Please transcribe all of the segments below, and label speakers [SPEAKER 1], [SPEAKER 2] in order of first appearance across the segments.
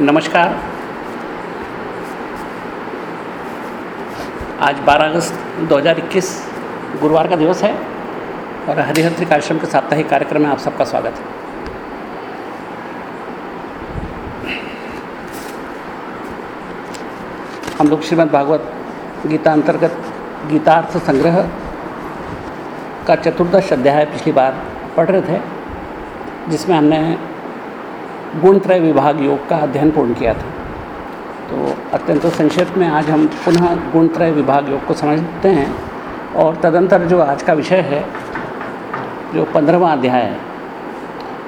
[SPEAKER 1] नमस्कार। आज 12 अगस्त 2021 गुरुवार का दिवस है और हरिहर आश्रम के साप्ताहिक कार्यक्रम में आप सबका स्वागत है। हम लोग श्रीमद् भागवत गीता अंतर्गत गीतार्थ संग्रह का चतुर्दश अध्याय पिछली बार पढ़ रहे थे, जिसमें हमने गुणत्रय विभाग योग का अध्ययन पूर्ण किया था। तो अत्यंत संक्षेप में आज हम पुनः गुणत्रय विभाग योग को समझते हैं और तदंतर जो आज का विषय है, जो पंद्रहवा अध्याय है,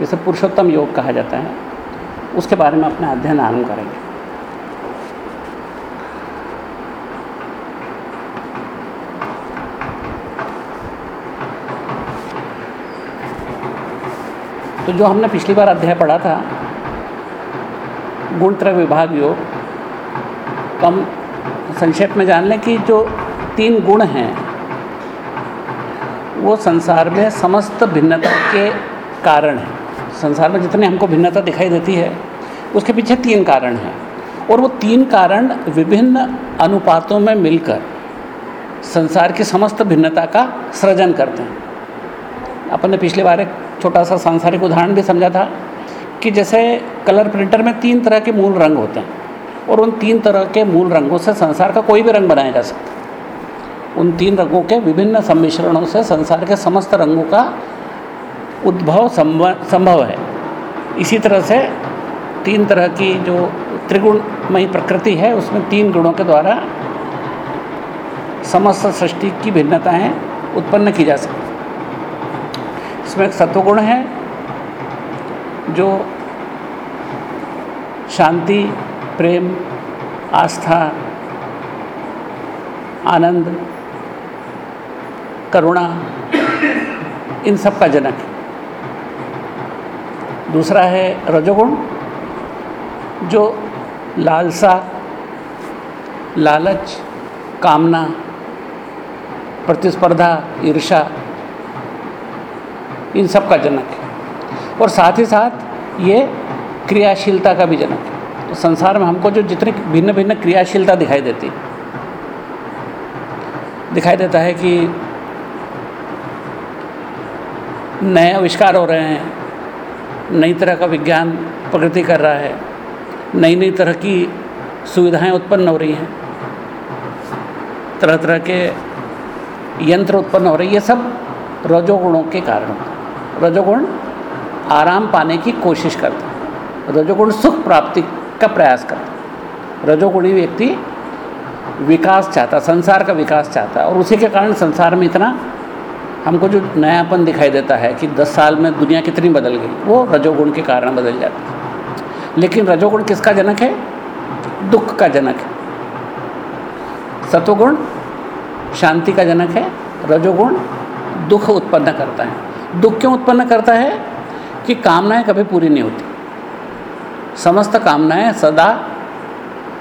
[SPEAKER 1] जिसे पुरुषोत्तम योग कहा जाता है, उसके बारे में अपना अध्ययन आरंभ करेंगे। तो जो हमने पिछली बार अध्याय पढ़ा था गुणत्रय विभाग योग कम संक्षेप में जान लें कि जो तीन गुण हैं, वो संसार में समस्त भिन्नता के कारण हैं। संसार में जितने हमको भिन्नता दिखाई देती है, उसके पीछे तीन कारण हैं। और वो तीन कारण विभिन्न अनुपातों में मिलकर संसार की समस्त भिन्नता का सृजन करते हैं। अपन ने पिछले बार एक छोटा सा सांसारिक उदाहरण भी समझा था। कि जैसे कलर प्रिंटर में तीन तरह के मूल रंग होते हैं और उन तीन तरह के मूल रंगों से संसार का कोई भी रंग बनाया जा सकता है। उन तीन रंगों के विभिन्न सम्मिश्रणों से संसार के समस्त रंगों का उद्भव संभव है। इसी तरह से तीन तरह की जो त्रिगुणमयी प्रकृति है, उसमें तीन गुणों के द्वारा समस्त सृष्टि की भिन्नताएँ उत्पन्न की जा सकती इसमें एक सत्वगुण है जो शांति, प्रेम, आस्था, आनंद, करुणा, इन सब का जनक है। दूसरा है रजोगुण, जो लालसा, लालच, कामना, प्रतिस्पर्धा ईर्षा इन सब का जनक है। और साथ ही साथ ये क्रियाशीलता का भी जनक है तो संसार में हमको जो जितनी भिन्न भिन्न क्रियाशीलता दिखाई देती, दिखाई देता है कि नए आविष्कार हो रहे हैं, नई तरह का विज्ञान, प्रगति कर रहा है नई नई तरह की सुविधाएँ उत्पन्न हो रही हैं तरह तरह के यंत्र उत्पन्न हो रहे हैं, ये सब रजोगुणों के कारण रजोगुण आराम पाने की कोशिश करता है। रजोगुण सुख प्राप्ति का प्रयास करता रजोगुणी व्यक्ति विकास चाहता संसार का विकास चाहता है और उसी के कारण संसार में इतना हमको जो नयापन दिखाई देता है कि दस साल में दुनिया कितनी बदल गई, वो रजोगुण के कारण बदल जाती है। लेकिन रजोगुण किसका जनक है? दुख का जनक है। सत्वगुण शांति का जनक है। रजोगुण दुख उत्पन्न करता है। दुख क्यों उत्पन्न करता है? कि कामनाएँ कभी पूरी नहीं होती। समस्त कामनाएँ सदा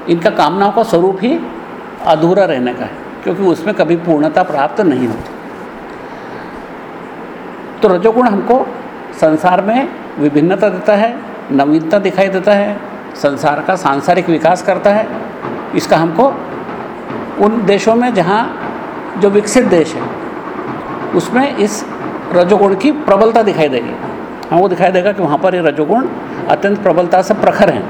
[SPEAKER 1] इनका कामनाओं का स्वरूप ही अधूरा रहने का है, क्योंकि उसमें कभी पूर्णता प्राप्त नहीं होती। तो रजोगुण हमको संसार में विभिन्नता देता है, नवीनता दिखाई देता है, संसार का सांसारिक विकास करता है। इसका हमको उन देशों में जहाँ जो विकसित देश है, उसमें इस रजोगुण की प्रबलता दिखाई देगी। हमको दिखाई देगा कि वहाँ पर ये रजोगुण अत्यंत प्रबलता से प्रखर हैं।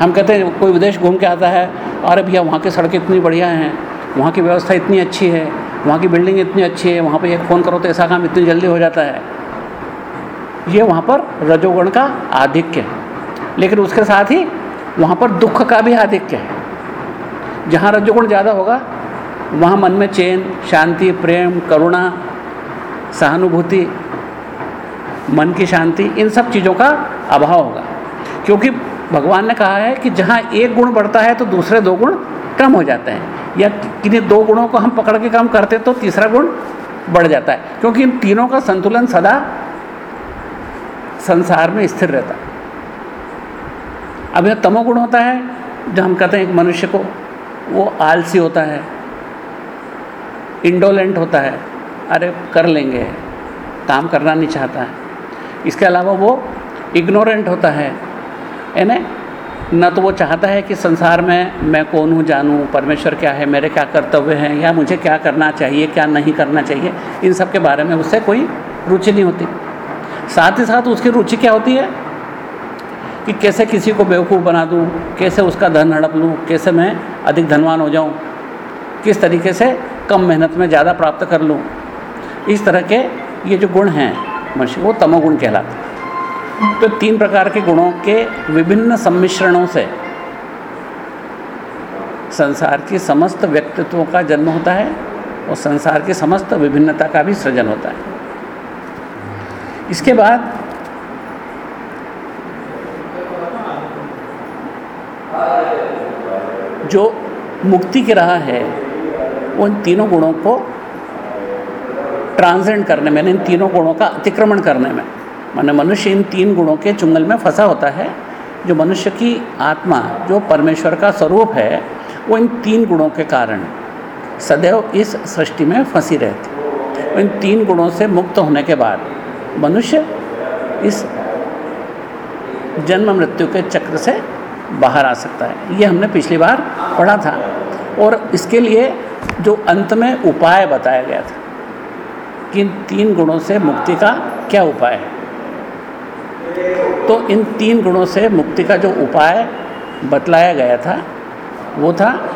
[SPEAKER 1] हम कहते हैं, कोई विदेश घूम के आता है, अरे भैया, वहाँ की सड़कें इतनी बढ़िया हैं, वहाँ की व्यवस्था इतनी अच्छी है, वहाँ की बिल्डिंग इतनी अच्छी है, वहाँ पर एक फ़ोन करो तो ऐसा काम इतनी जल्दी हो जाता है। ये वहाँ पर रजोगुण का आधिक्य है। लेकिन उसके साथ ही वहाँ पर दुख का भी आधिक्य है। जहाँ रजोगुण ज़्यादा होगा, वहाँ मन में चैन, शांति, प्रेम, करुणा, सहानुभूति मन की शांति, इन सब चीज़ों का अभाव होगा। क्योंकि भगवान ने कहा है कि जहाँ एक गुण बढ़ता है तो दूसरे दो गुण कम हो जाते हैं। या किन्हीं दो गुणों को हम पकड़ के काम करते तो तीसरा गुण बढ़ जाता है। क्योंकि इन तीनों का संतुलन सदा संसार में स्थिर रहता है। अब यह तमोगुण होता है जो हम कहते हैं एक मनुष्य को, वो आलसी होता है इंडोलेंट होता है, अरे कर लेंगे, काम करना नहीं चाहता है। इसके अलावा वो इग्नोरेंट होता है यानी न तो वो चाहता है कि संसार में मैं कौन हूँ, जानूँ, परमेश्वर क्या है, मेरे क्या कर्तव्य हैं, या मुझे क्या करना चाहिए, क्या नहीं करना चाहिए, इन सब के बारे में उससे कोई रुचि नहीं होती। साथ ही साथ उसकी रुचि क्या होती है? कि कैसे किसी को बेवकूफ़ बना दूँ, कैसे उसका धन हड़प लूँ, कैसे मैं अधिक धनवान हो जाऊँ, किस तरीके से कम मेहनत में ज़्यादा प्राप्त कर लूँ। इस तरह के ये जो गुण हैं मनुष्य, वो तमोगुण कहलाते हैं। तो तीन प्रकार के गुणों के विभिन्न सम्मिश्रणों से संसार की समस्त व्यक्तित्वों का जन्म होता है और संसार की समस्त विभिन्नता का भी सृजन होता है। इसके बाद जो मुक्ति की राह है, उन तीनों गुणों को ट्रांसेंड करने में, इन तीनों गुणों का अतिक्रमण करने में। माने मनुष्य इन तीन गुणों के चुंगल में फंसा होता है। जो मनुष्य की आत्मा, जो परमेश्वर का स्वरूप है, वो इन तीन गुणों के कारण सदैव इस सृष्टि में फंसी रहती इन तीन गुणों से मुक्त होने के बाद मनुष्य इस जन्म मृत्यु के चक्र से बाहर आ सकता है। ये हमने पिछली बार पढ़ा था। और इसके लिए जो अंत में उपाय बताया गया था कि इन तीन गुणों से मुक्ति का क्या उपाय है? तो इन तीन गुणों से मुक्ति का जो उपाय बतलाया गया था, वो था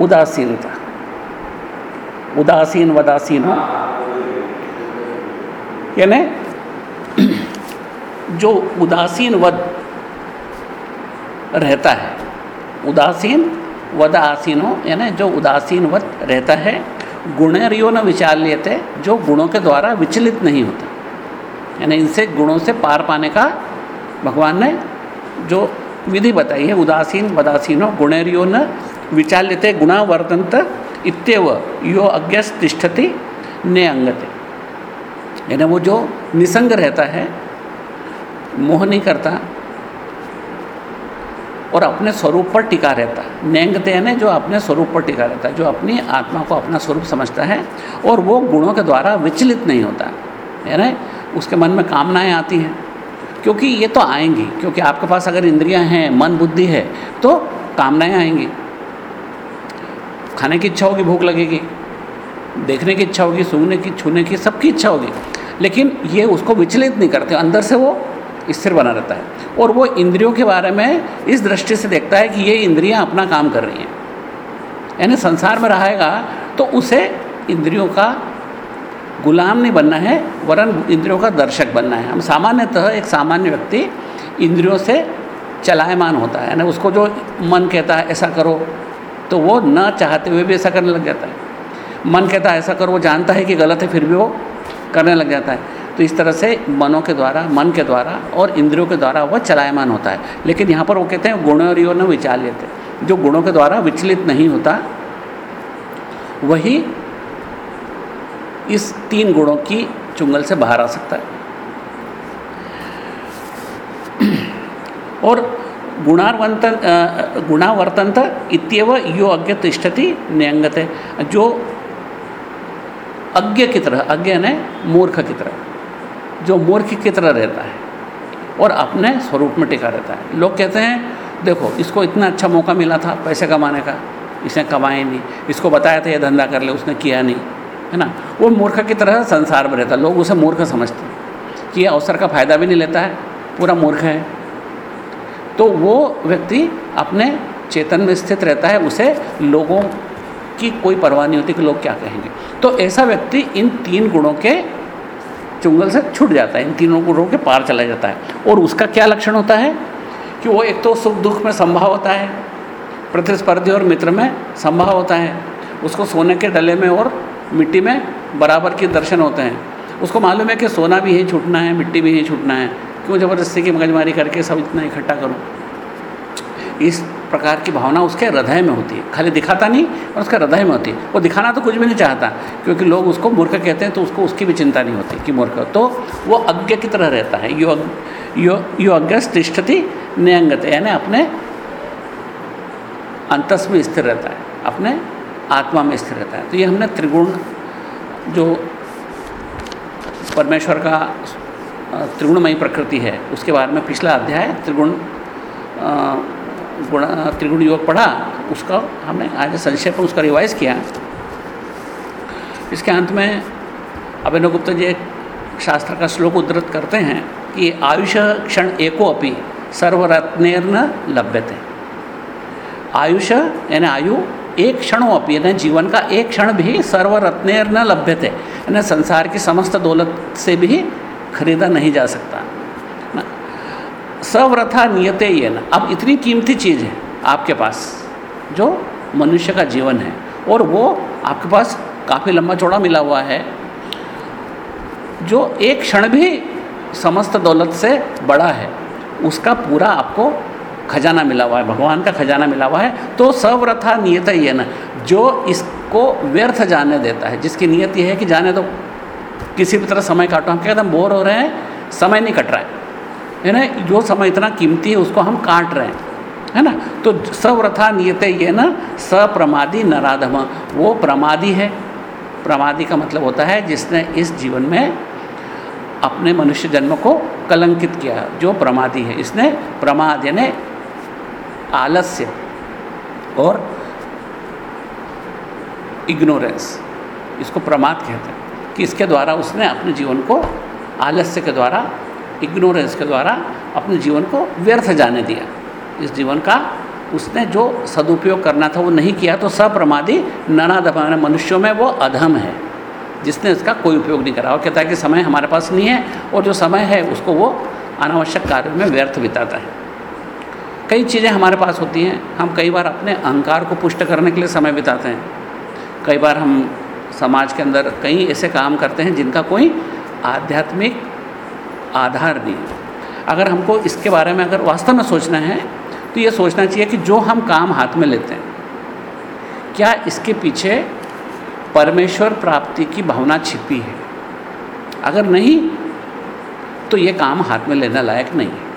[SPEAKER 1] उदासीनता उदासीन, वदासीन यानी जो उदासीन वद रहता है, उदासीन वद आसीनो यानी जो उदासीन वद रहता है गुणरियो न विचार लेते, जो गुणों के द्वारा विचलित नहीं होता। यानी इनसे गुणों से पार पाने का भगवान ने जो विधि बताई है, उदासीन वदासीनो गुणेरियो न विचाल्यते गुणा वर्तंत इत्यव यो अज्ञस तिष्ठति ने अंगते। यानी वो जो निसंग रहता है, मोह नहीं करता और अपने स्वरूप पर टिका रहता है। नेंगते यानी जो अपने स्वरूप पर टिका रहता है, जो अपनी आत्मा को अपना स्वरूप समझता है और वो गुणों के द्वारा विचलित नहीं होता। यानी उसके मन में कामनाएँ आती हैं। क्योंकि ये तो आएँगी, क्योंकि आपके पास अगर इंद्रियाँ हैं, मन, बुद्धि है तो कामनाएँ आएँगी। खाने की इच्छा होगी, भूख लगेगी। देखने की इच्छा होगी सूंघने की, छूने की, सबकी इच्छा होगी। लेकिन ये उसको विचलित नहीं करते, अंदर से वो स्थिर बना रहता है। और वो इंद्रियों के बारे में इस दृष्टि से देखता है कि ये इंद्रियाँ अपना काम कर रही हैं। यानी संसार में रहेगा तो उसे इंद्रियों का गुलाम नहीं बनना है, वरन इंद्रियों का दर्शक बनना है। हम सामान्यतः एक सामान्य व्यक्ति इंद्रियों से चलायमान होता है, यानी उसको जो मन कहता है, ऐसा करो तो वो न चाहते हुए भी ऐसा करने लग जाता है। मन कहता है, ऐसा करो, वो जानता है कि गलत है, फिर भी वो करने लग जाता है। तो इस तरह से मनों के द्वारा, मन के द्वारा और इंद्रियों के द्वारा वह चलायमान होता है। लेकिन यहाँ पर वो कहते हैं, गुणों और न विचार लेते जो गुणों के द्वारा विचलित नहीं होता, वही इस तीन गुणों की चुंगल से बाहर आ सकता है। और गुणावर्तन गुणावर्तनता इतव यो अज्ञ न्यंगत। जो अज्ञ की तरह, अज्ञ ने मूर्ख की तरह। जो मूर्ख की तरह रहता है और अपने स्वरूप में टिका रहता है। लोग कहते हैं, देखो, इसको इतना अच्छा मौका मिला था पैसे कमाने का, इसने कमाए नहीं, इसको बताया था ये धंधा कर ले, उसने किया नहीं। है ना? वो मूर्ख की तरह संसार में रहता लोग उसे मूर्ख समझते हैं कि ये अवसर का फ़ायदा भी नहीं लेता है, पूरा मूर्ख है। तो वो व्यक्ति अपने चेतन में स्थित रहता है, उसे लोगों की कोई परवाह नहीं होती कि लोग क्या कहेंगे। तो ऐसा व्यक्ति इन तीन गुणों के चुंगल से छूट जाता है, इन तीनों गुणों के पार चला जाता है। और उसका क्या लक्षण होता है? कि वो एक तो सुख दुख में संभाव होता है, प्रतिस्पर्धी और मित्र में संभाव होता है। उसको सोने के डले में और मिट्टी में बराबर के दर्शन होते हैं। उसको मालूम है कि सोना भी यही छूटना है, मिट्टी भी यही छूटना है। क्यों ज़बरदस्ती की मगजमारी करके सब इतना इकट्ठा करूँ? इस प्रकार की भावना उसके हृदय में होती है। खाली दिखाता नहीं और उसके हृदय में होती है। वो दिखाना तो कुछ भी नहीं चाहता, क्योंकि लोग उसको मूर्ख कहते हैं तो उसको उसकी भी चिंता नहीं होती कि मूर्ख। तो वो अज्ञ की तरह रहता है। यो यो यो अज्ञ तिष्ठति न्यंगत, यानी अपने अंतस में स्थिर रहता है, अपने आत्मा में स्थिर रहता है। तो ये हमने त्रिगुण, जो परमेश्वर का त्रिगुणमयी प्रकृति है, उसके बारे में पिछला अध्याय, त्रिगुण गुण, त्रिगुण योग पढ़ा, उसका हमने आज संक्षेप में उसका रिवाइज किया। इसके अंत में अभिनव गुप्ता जी एक शास्त्र का श्लोक उद्धृत करते हैं कि आयुष क्षण एको अपि सर्वरत्न लभ्यते। आयुष, यानी आयु, एक क्षणों अपी, यानी जीवन का एक क्षण भी सर्वरत्नेर न लभ्यते। यानी संसार की समस्त दौलत से भी खरीदा नहीं जा सकता। सव्रथा नियते ये ना। अब इतनी कीमती चीज़ है आपके पास, जो मनुष्य का जीवन है, और वो आपके पास काफ़ी लंबा चौड़ा मिला हुआ है, जो एक क्षण भी समस्त दौलत से बड़ा है, उसका पूरा आपको खजाना मिला हुआ है, भगवान का खजाना मिला हुआ है। तो सव्रथा नियत ये न, जो इसको व्यर्थ जाने देता है, जिसकी नियत है कि जाने तो किसी भी तरह समय काटो, हम क्या एकदम बोर हो रहे हैं, समय नहीं कट रहा है। है ना? जो समय इतना कीमती है, उसको हम काट रहे हैं, है ना? तो सव्रथा नियत ये ना, सप्रमादी नराधम। वो प्रमादी है। प्रमादी का मतलब होता है जिसने इस जीवन में अपने मनुष्य जन्म को कलंकित किया जो प्रमादी है, इसने प्रमाद यानी आलस्य और इग्नोरेंस, इसको प्रमाद कहते हैं कि इसके द्वारा उसने अपने जीवन को आलस्य के द्वारा इग्नोरेंस के द्वारा अपने जीवन को व्यर्थ जाने दिया। इस जीवन का उसने जो सदुपयोग करना था वो नहीं किया तो सप्रमादी ननादमा मनुष्यों में वो अधम है। जिसने इसका कोई उपयोग नहीं करा। वो कहता है कि समय हमारे पास नहीं है, और जो समय है उसको वो अनावश्यक कार्य में व्यर्थ बिताता है। कई चीज़ें हमारे पास होती हैं। हम कई बार अपने अहंकार को पुष्ट करने के लिए समय बिताते हैं। कई बार हम समाज के अंदर कई ऐसे काम करते हैं जिनका कोई आध्यात्मिक आधार है अगर हमको इसके बारे में अगर वास्तव में सोचना है तो ये सोचना चाहिए कि जो हम काम हाथ में लेते हैं, क्या इसके पीछे परमेश्वर प्राप्ति की भावना छिपी है? अगर नहीं तो ये काम हाथ में लेना लायक नहीं है।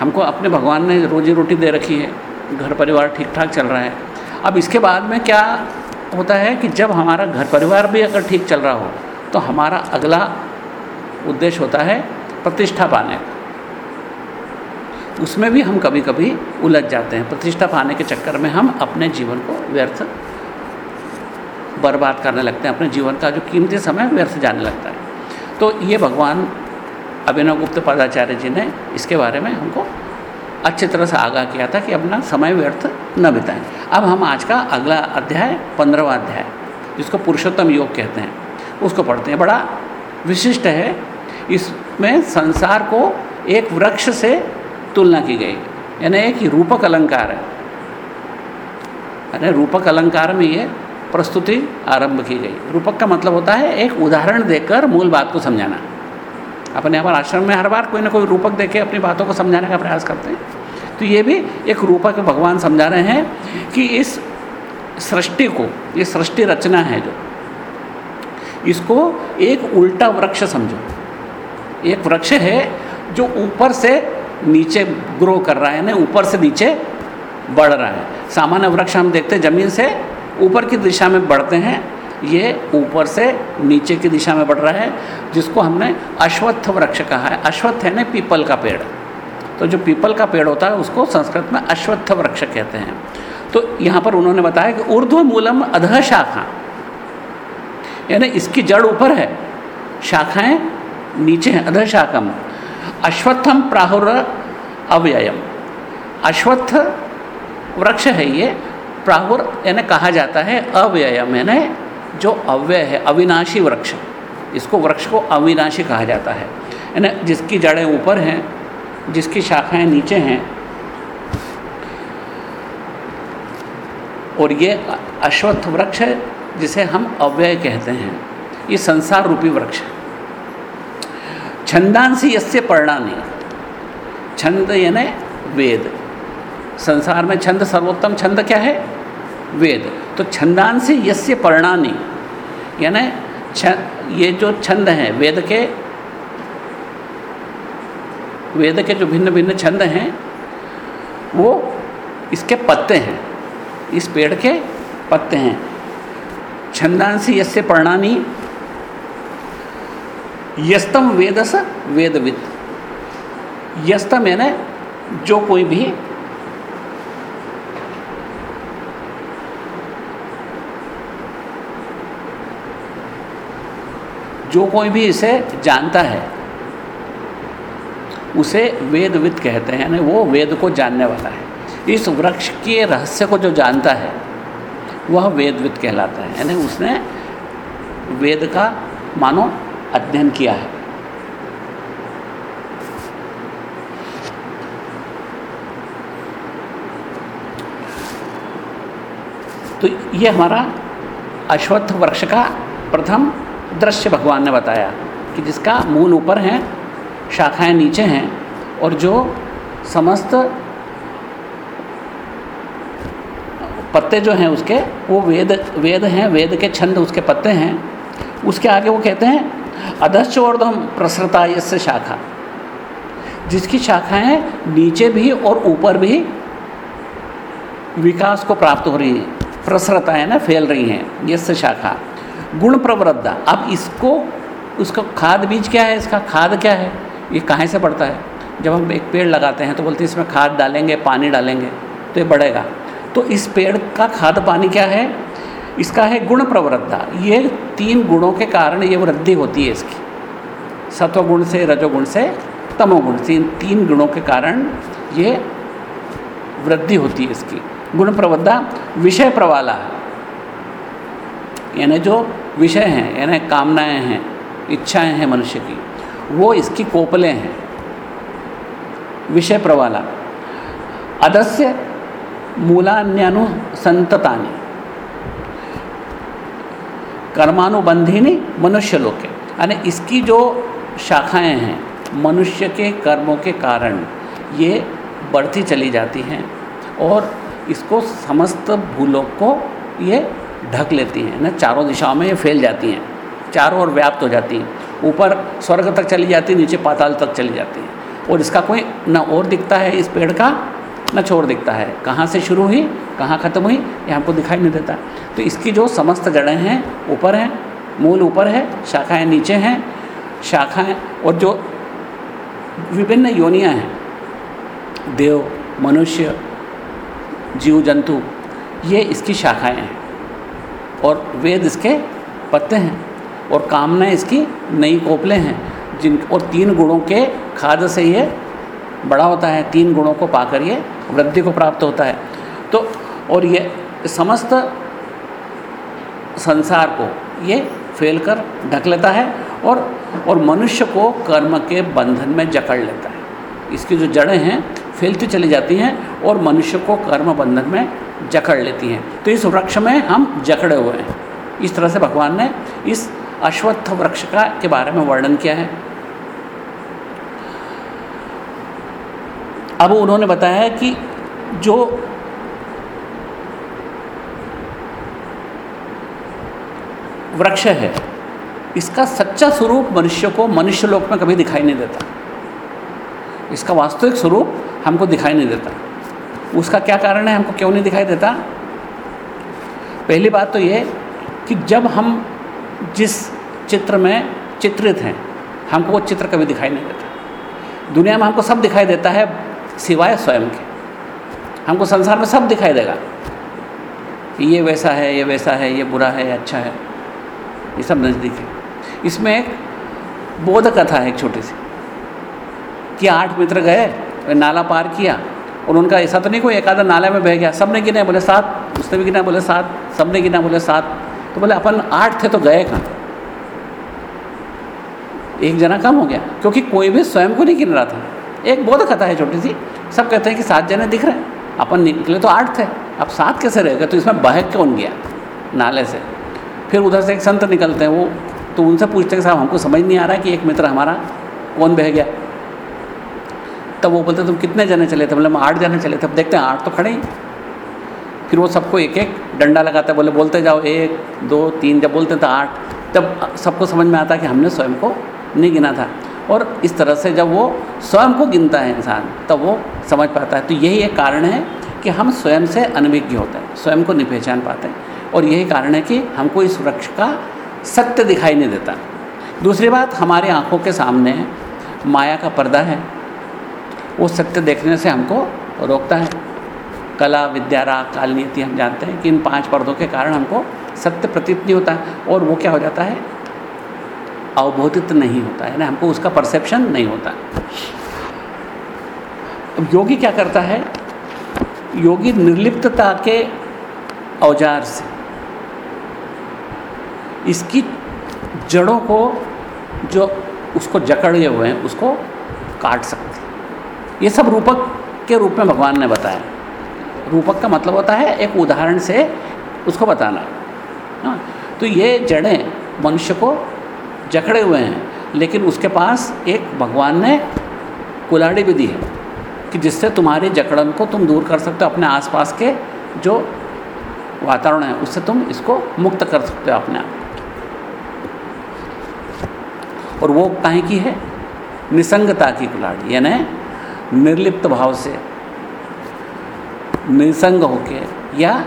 [SPEAKER 1] हमको अपने भगवान ने रोजी रोटी दे रखी है, घर परिवार ठीक ठाक चल रहा है। अब इसके बाद में क्या होता है कि जब हमारा घर परिवार भी अगर ठीक चल रहा हो तो हमारा अगला उद्देश्य होता है प्रतिष्ठा पाने का। उसमें भी हम कभी कभी उलझ जाते हैं। प्रतिष्ठा पाने के चक्कर में हम अपने जीवन को व्यर्थ, बर्बाद करने लगते हैं। अपने जीवन का जो कीमती समय व्यर्थ जाने लगता है। तो ये भगवान अभिनव गुप्त पदाचार्य जी ने इसके बारे में हमको अच्छी तरह से आगाह किया था कि अपना समय व्यर्थ न बिताएँ। अब हम आज का अगला अध्याय पंद्रहवा अध्याय, जिसको पुरुषोत्तम योग कहते हैं, उसको पढ़ते हैं। बड़ा विशिष्ट है। इसमें संसार को एक वृक्ष से तुलना की गई। यानी एक रूपक अलंकार है। यानी रूपक अलंकार में ये प्रस्तुति आरंभ की गई। रूपक का मतलब होता है एक उदाहरण देकर मूल बात को समझाना। अपने हमारे आश्रम में हर बार कोई ना कोई रूपक देके अपनी बातों को समझाने का प्रयास करते हैं। तो ये भी एक रूपक भगवान समझा रहे हैं कि इस सृष्टि को, ये सृष्टि रचना है जो इसको एक उल्टा वृक्ष समझो। एक वृक्ष है जो ऊपर से नीचे ग्रो कर रहा है ना ऊपर से नीचे बढ़ रहा है। सामान्य वृक्ष हम देखते हैं, ज़मीन से ऊपर की दिशा में बढ़ते हैं। ये ऊपर से नीचे की दिशा में बढ़ रहा है, जिसको हमने अश्वत्थ वृक्ष कहा है। अश्वत्थ है ना पीपल का पेड़। तो जो पीपल का पेड़ होता है, उसको संस्कृत में अश्वत्थ वृक्ष कहते हैं। तो यहाँ पर उन्होंने बताया कि ऊर्ध्व मूलम अध शाखा। यानी इसकी जड़ ऊपर है। शाखाएँ नीचे हैं, अध शाखम अश्वत्थम प्राहुर अव्ययम। अश्वत्थ वृक्ष है ये, प्राहुर यानी कहा जाता है अव्ययम, यानी जो अव्यय है, अविनाशी वृक्ष। इसको वृक्ष को अविनाशी कहा जाता है। यानी जिसकी जड़ें ऊपर हैं, जिसकी शाखाएँ नीचे हैं, और ये अश्वत्थ वृक्ष जिसे हम अव्यय कहते हैं, ये संसार रूपी वृक्ष है। छंदांसी यस्य पर्णानी, छंद यानी वेद। संसार में छंद सर्वोत्तम छंद क्या है? वेद। तो छंदांसी यस्य पर्णानी, यानी ये जो छंद हैं, वेद के वेद के जो भिन्न भिन्न छंद हैं, वो इसके पत्ते हैं, इस पेड़ के पत्ते हैं। छंदांसी यस्य पर्णानी यस्तम वेदस वेदविद यस्तम यानी जो कोई भी जो कोई भी इसे जानता है, उसे वेदविद कहते हैं, यानी वो वेद को जानने वाला है। इस वृक्ष के रहस्य को जो जानता है वह वेदविद कहलाता है। यानी उसने वेद का मानो अध्ययन किया है। तो ये हमारा अश्वत्थ वृक्ष का प्रथम दृश्य भगवान ने बताया कि जिसका मूल ऊपर है, शाखाएँ नीचे हैं और जो समस्त पत्ते जो हैं उसके, वो वेद वेद हैं, वेद के छंद उसके पत्ते हैं। उसके आगे वो कहते हैं, अधश्चोर्धम प्रसृता यस्य शाखा। जिसकी शाखाएँ नीचे भी और ऊपर भी विकास को प्राप्त हो रही हैं प्रसरता है ना फैल रही हैं, यस्य शाखा। गुण प्रवृद्धा अब इसको उसका खाद बीज क्या है? इसका खाद क्या है? ये कहाँ से बढ़ता है? जब हम एक पेड़ लगाते हैं तो बोलते हैं, इसमें खाद डालेंगे, पानी डालेंगे तो ये बढ़ेगा। तो इस पेड़ का खाद पानी क्या है? इसका है गुण प्रवृत्ता। ये तीन गुणों के कारण ये वृद्धि होती है इसकी। सत्वगुण से रजोगुण से तमोगुण से इन तीन गुणों के कारण ये वृद्धि होती है इसकी। गुण प्रवृत्ता विषय प्रवाला। यानी जो विषय हैं, यानी कामनाएँ हैं, इच्छाएँ हैं मनुष्य की, वो इसकी कोपलें हैं। विषय प्रवाला। अदस्य मूलान्यनुसंततानी कर्मानुबंधिनी मनुष्य लोग इसकी जो शाखाएँ हैं, मनुष्य के कर्मों के कारण ये बढ़ती चली जाती हैं और इसको समस्त भूलों को ये ढक लेती हैं। ना चारों दिशाओं में ये फैल जाती हैं, चारों ओर व्याप्त हो जाती हैं। ऊपर स्वर्ग तक चली जाती है, नीचे पाताल तक चली जाती हैं। और इसका कोई न और दिखता है, इस पेड़ का न छोर दिखता है। कहाँ से शुरू हुई, कहाँ ख़त्म हुई, ये हमको दिखाई नहीं देता। तो इसकी जो समस्त जड़ें हैं, ऊपर हैं, मूल ऊपर है, शाखाएँ नीचे हैं, शाखाएँ और जो विभिन्न योनियाँ हैं, देव, मनुष्य, जीव, जंतु, ये इसकी शाखाएँ हैं और वेद इसके पत्ते हैं और कामनाएँ इसकी नई कोपले हैं, जिन और तीन गुणों के खाद से ये बड़ा होता है, तीन गुणों को पाकर ये वृद्धि को प्राप्त होता है। तो और ये समस्त संसार को ये फैल कर ढक लेता है और और मनुष्य को कर्म के बंधन में जकड़ लेता है। इसकी जो जड़ें हैं फैलती चली जाती हैं और मनुष्य को कर्म बंधन में जकड़ लेती हैं। तो इस वृक्ष में हम जकड़े हुए हैं। इस तरह से भगवान ने इस अश्वत्थ वृक्ष का, के बारे में वर्णन किया है। अब उन्होंने बताया कि जो वृक्ष है, इसका सच्चा स्वरूप मनुष्य को मनुष्य लोक में कभी दिखाई नहीं देता। इसका वास्तविक स्वरूप हमको दिखाई नहीं देता। उसका क्या कारण है, हमको क्यों नहीं दिखाई देता? पहली बात तो ये कि जब हम जिस चित्र में चित्रित हैं, हमको वो चित्र कभी दिखाई नहीं देता। दुनिया में हमको सब दिखाई देता है सिवाय स्वयं के। हमको संसार में सब दिखाई देगा कि ये वैसा है, ये वैसा है, ये बुरा है, ये अच्छा है। ये सब नज़दीक है। इसमें एक बोध कथा है एक छोटी सी कि आठ मित्र गए नाला पार किया और उनका ऐसा तो नहीं कोई एक आधा नाले में बह गया सबने गिना, बोले सात, उसने भी गिना, बोले सात सबने गिना, बोले सात। तो बोले अपन आठ थे तो गए कहाँ? एक जना कम हो गया, क्योंकि कोई भी स्वयं को नहीं गिन रहा था। एक बोध कथा है छोटी सी। सब कहते हैं कि सात जने दिख रहे हैं। अपन निकले तो आठ थे। अब सात कैसे रह गए? तो इसमें बह कौन गया? नाले से। फिर उधर से एक संत निकलते हैं। वो तो उनसे पूछते हैं साहब, हमको समझ नहीं आ रहा कि एक मित्र हमारा कौन बह गया? तब वो बोलते, तुम कितने जने चले थे? बोले, हम आठ जने चले थे। अब देखते हैं, आठ तो खड़े ही फिर वो सबको एक एक डंडा लगाता है। बोले, बोलते जाओ, एक, दो, तीन, जब बोलते तो आठ। तब सबको समझ में आता कि हमने स्वयं को नहीं गिना था। और इस तरह से जब वो स्वयं को गिनता है इंसान, तब वो समझ पाता है। तो यही एक कारण है कि हम स्वयं से अनभिज्ञ होते हैं, स्वयं को नहीं पहचान पाते और यही कारण है कि हमको इस वृक्ष का सत्य दिखाई नहीं देता। दूसरी बात, हमारी आँखों के सामने माया का पर्दा है। वो सत्य देखने से हमको रोकता है। कला, विद्या, राग, काल, नीति, हम जानते हैं कि इन पाँच पर्दों के कारण हमको सत्य प्रतीत नहीं होता और वो क्या हो जाता है? अवबोधित नहीं होता है ना हमको उसका परसेप्शन नहीं होता। अब योगी क्या करता है? योगी निर्लिप्तता के औज़ार से इसकी जड़ों को जो उसको जकड़े हुए हैं, उसको काट सकते ये सब रूपक के रूप में भगवान ने बताया। रूपक का मतलब होता है एक उदाहरण से उसको बताना। हाँ तो ये जड़ें मनुष्य को जकड़े हुए हैं, लेकिन उसके पास एक भगवान ने कुलाड़ी भी दी है, कि जिससे तुम्हारी जकड़न को तुम दूर कर सकते हो, अपने आसपास के जो वातावरण है, उससे तुम इसको मुक्त कर सकते हो अपने आप। और वो कहीं की है? निसंगता की कुलाड़ी यानी निर्लिप्त भाव से निसंग होके या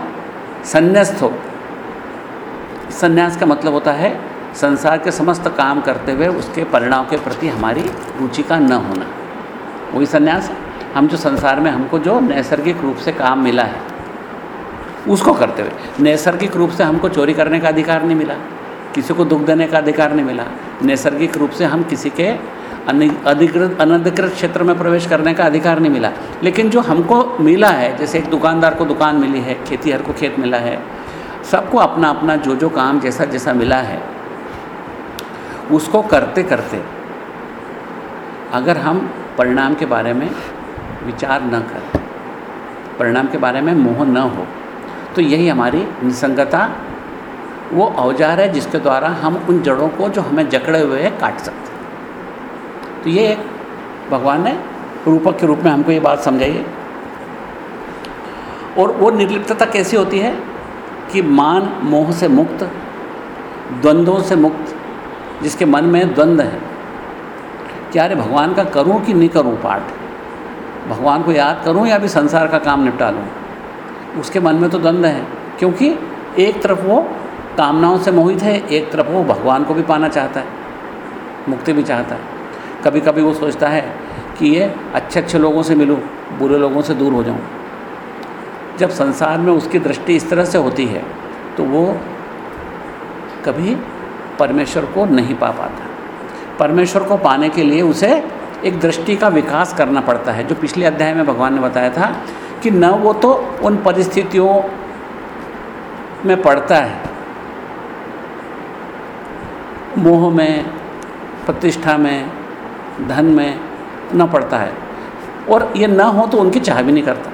[SPEAKER 1] संन्यास्त हो। संन्यास का मतलब होता है संसार के समस्त काम करते हुए उसके परिणाम के प्रति हमारी रुचि का न होना। वही संन्यास, हम जो संसार में हमको जो नैसर्गिक रूप से काम मिला है, उसको करते हुए। नैसर्गिक रूप से हमको चोरी करने का अधिकार नहीं मिला, किसी को दुख देने का अधिकार नहीं मिला। नैसर्गिक रूप से हम किसी के अधिकृत, अनधिकृत क्षेत्र में प्रवेश करने का अधिकार नहीं मिला। लेकिन जो हमको मिला है, जैसे एक दुकानदार को दुकान मिली है, खेतीहर को खेत मिला है, सबको अपना अपना जो जो काम जैसा जैसा मिला है उसको करते करते अगर हम परिणाम के बारे में विचार न करें, परिणाम के बारे में मोह न हो तो यही हमारी निसंगता वो औज़ार है जिसके द्वारा हम उन जड़ों को जो हमें जकड़े हुए हैं काट सकते हैं। तो ये एक भगवान ने रूपक के रूप में हमको ये बात समझाइए और वो निर्लिप्तता कैसी होती है कि मान मोह से मुक्त, द्वंद्वों से मुक्त जिसके मन में द्वंद्व है। क्या अरे भगवान का करूँ कि नहीं करूँ पाठ? भगवान को याद करूँ या भी संसार का काम निपटा लूँ? उसके मन में तो द्वंद्व है, क्योंकि एक तरफ़ वो कामनाओं से मोहित है, एक तरफ़ वो भगवान को भी पाना चाहता है, मुक्ति भी चाहता है। कभी कभी वो सोचता है कि ये अच्छे अच्छे लोगों से मिलूँ, बुरे लोगों से दूर हो जाऊँ। जब संसार में उसकी दृष्टि इस तरह से होती है तो वो कभी परमेश्वर को नहीं पा पाता। परमेश्वर को पाने के लिए उसे एक दृष्टि का विकास करना पड़ता है। जो पिछले अध्याय में भगवान ने बताया था कि न वो तो उन परिस्थितियों में पड़ता है। मोह में, प्रतिष्ठा में, धन में न पड़ता है। और ये ना हो तो उनकी चाह भी नहीं करता।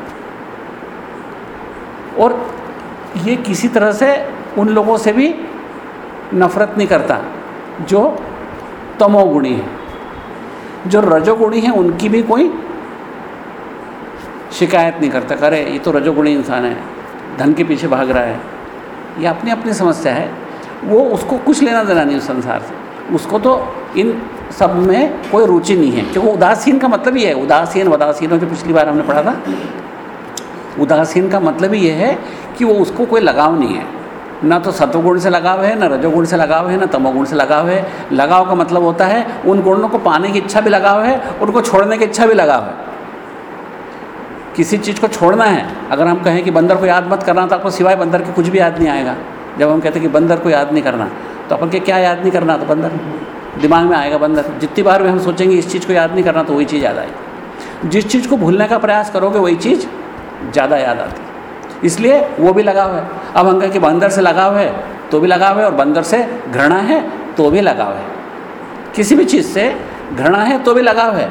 [SPEAKER 1] और ये किसी तरह से उन लोगों से भी नफरत नहीं करता। जो तमोगुणी है, जो रजोगुणी है, उनकी भी कोई शिकायत नहीं करता करे ये तो रजोगुणी इंसान है, धन के पीछे भाग रहा है। ये अपनी अपनी समस्या है। वो उसको कुछ लेना देना नहीं उस संसार से। उसको तो इन सब में कोई रुचि नहीं है। क्योंकि उदासीन का मतलब ही है, उदासीन, वदासीन, जो पिछली बार हमने पढ़ा था, उदासीन का मतलब ये है कि वो उसको कोई लगाव नहीं है। ना तो सत्वगुण से लगाव है, ना रजोगुण से लगाव है, ना तमोगुण से लगाव है। लगाव का मतलब होता है, उन गुणों को पाने की इच्छा भी लगाव है, उनको छोड़ने की इच्छा भी लगाव है। किसी चीज़ को छोड़ना है, अगर हम कहें कि बंदर को याद मत करना तो आपको सिवाय बंदर के कुछ भी याद नहीं आएगा। जब हम कहते हैं कि बंदर को याद नहीं करना तो अपन के क्या याद नहीं करना तो बंदर? दिमाग में आएगा बंदर। जितनी बार भी हम सोचेंगे इस चीज़ को याद नहीं करना तो वही चीज़ याद आएगी। जिस चीज़ को भूलने का प्रयास करोगे, वही चीज़ ज़्यादा याद आती इसलिए वो भी लगाव है। अब हम कहें कि बंदर से लगाव है तो भी लगाव है, और बंदर से घृणा है तो भी लगाव है। किसी भी चीज़ से घृणा है तो भी लगाव है,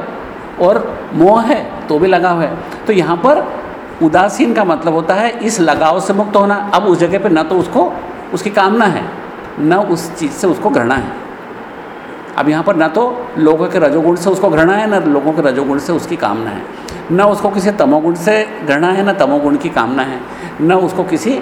[SPEAKER 1] और मोह है तो भी लगाव है। तो यहाँ पर उदासीन का मतलब होता है, इस लगाव से मुक्त होना। अब उस जगह पर न तो उसको, उसकी कामना है, न उस चीज़ से उसको घृणा है। अब यहाँ पर न तो लोगों के रजोगुण से उसको घृणा है, न लोगों के रजोगुण से उसकी कामना है। न उसको किसी तमोगुण से घृणा है, न तमोगुण की कामना है, न उसको किसी